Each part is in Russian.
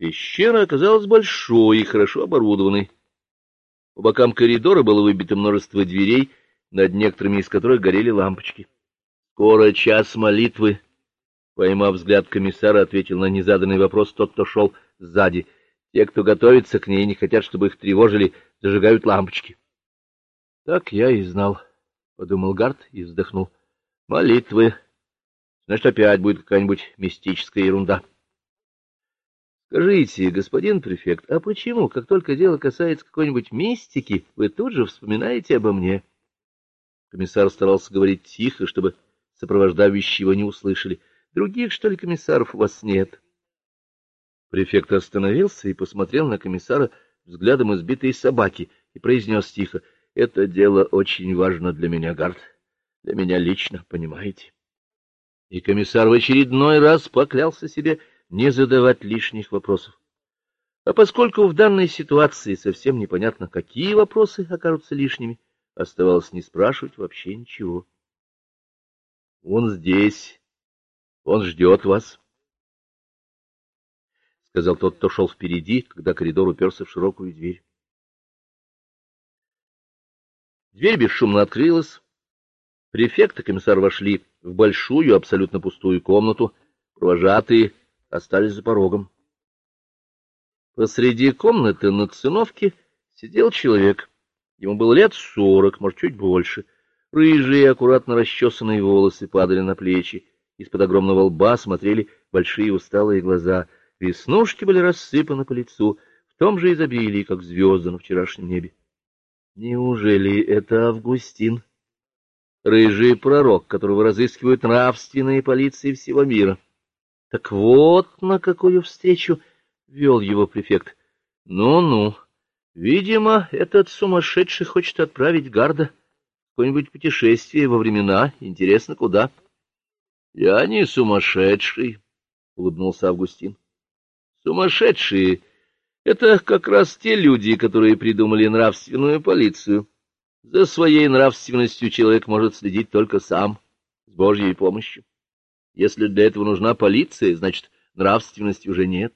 Пещера оказалась большой и хорошо оборудованной. По бокам коридора было выбито множество дверей, над некоторыми из которых горели лампочки. Скоро час молитвы. Поймав взгляд комиссара, ответил на незаданный вопрос тот, кто шел сзади. Те, кто готовится к ней, не хотят, чтобы их тревожили, зажигают лампочки. — Так я и знал, — подумал Гард и вздохнул. — Молитвы. Значит, опять будет какая-нибудь мистическая ерунда. — Скажите, господин префект, а почему, как только дело касается какой-нибудь мистики, вы тут же вспоминаете обо мне? Комиссар старался говорить тихо, чтобы сопровождающие его не услышали. — Других, что ли, комиссаров у вас нет? — Префект остановился и посмотрел на комиссара взглядом избитой собаки и произнес тихо, — Это дело очень важно для меня, Гард, для меня лично, понимаете? И комиссар в очередной раз поклялся себе не задавать лишних вопросов. А поскольку в данной ситуации совсем непонятно, какие вопросы окажутся лишними, оставалось не спрашивать вообще ничего. — Он здесь, он ждет вас. — сказал тот, кто шел впереди, когда коридор уперся в широкую дверь. Дверь бесшумно открылась. Префект и комиссар вошли в большую, абсолютно пустую комнату. Провожатые остались за порогом. Посреди комнаты на циновке сидел человек. Ему было лет сорок, может, чуть больше. Рыжие, аккуратно расчесанные волосы падали на плечи. Из-под огромного лба смотрели большие усталые глаза — Веснушки были рассыпаны по лицу в том же изобилии, как звезды на вчерашнем небе. Неужели это Августин, рыжий пророк, которого разыскивают нравственные полиции всего мира? Так вот на какую встречу вел его префект. Ну-ну, видимо, этот сумасшедший хочет отправить Гарда в какое-нибудь путешествие во времена, интересно, куда? — Я не сумасшедший, — улыбнулся Августин. Сумасшедшие — это как раз те люди, которые придумали нравственную полицию. За своей нравственностью человек может следить только сам, с Божьей помощью. Если для этого нужна полиция, значит, нравственности уже нет.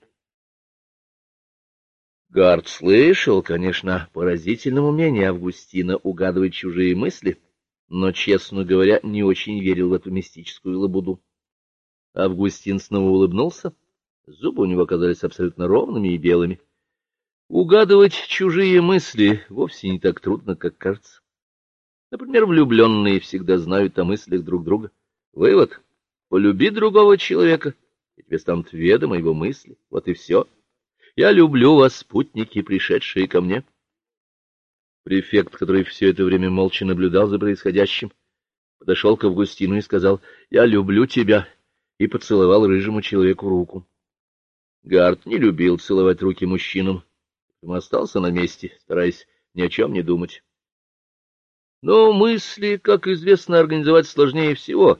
Гард слышал, конечно, поразительном умении Августина угадывать чужие мысли, но, честно говоря, не очень верил в эту мистическую лабуду. Августин снова улыбнулся Зубы у него оказались абсолютно ровными и белыми. Угадывать чужие мысли вовсе не так трудно, как кажется. Например, влюбленные всегда знают о мыслях друг друга. Вывод — полюби другого человека, и тебе станут ведомы его мысли. Вот и все. Я люблю вас, спутники, пришедшие ко мне. Префект, который все это время молча наблюдал за происходящим, подошел к Августину и сказал, «Я люблю тебя», и поцеловал рыжему человеку руку. Гард не любил целовать руки мужчинам, поэтому остался на месте, стараясь ни о чем не думать. Но мысли, как известно, организовать сложнее всего.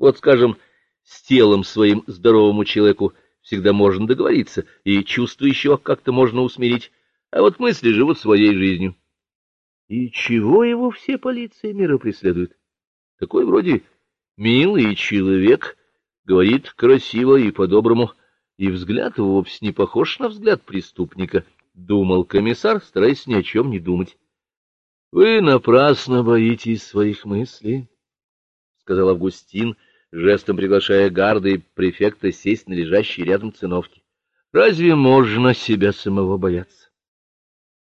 Вот, скажем, с телом своим здоровому человеку всегда можно договориться, и чувства еще как-то можно усмирить, а вот мысли живут своей жизнью. И чего его все полиции мира преследуют? Такой вроде милый человек, говорит красиво и по-доброму, и взгляд его вовсе не похож на взгляд преступника, — думал комиссар, стараясь ни о чем не думать. — Вы напрасно боитесь своих мыслей, — сказал Августин, жестом приглашая гарда и префекта сесть на лежащий рядом циновки. — Разве можно себя самого бояться?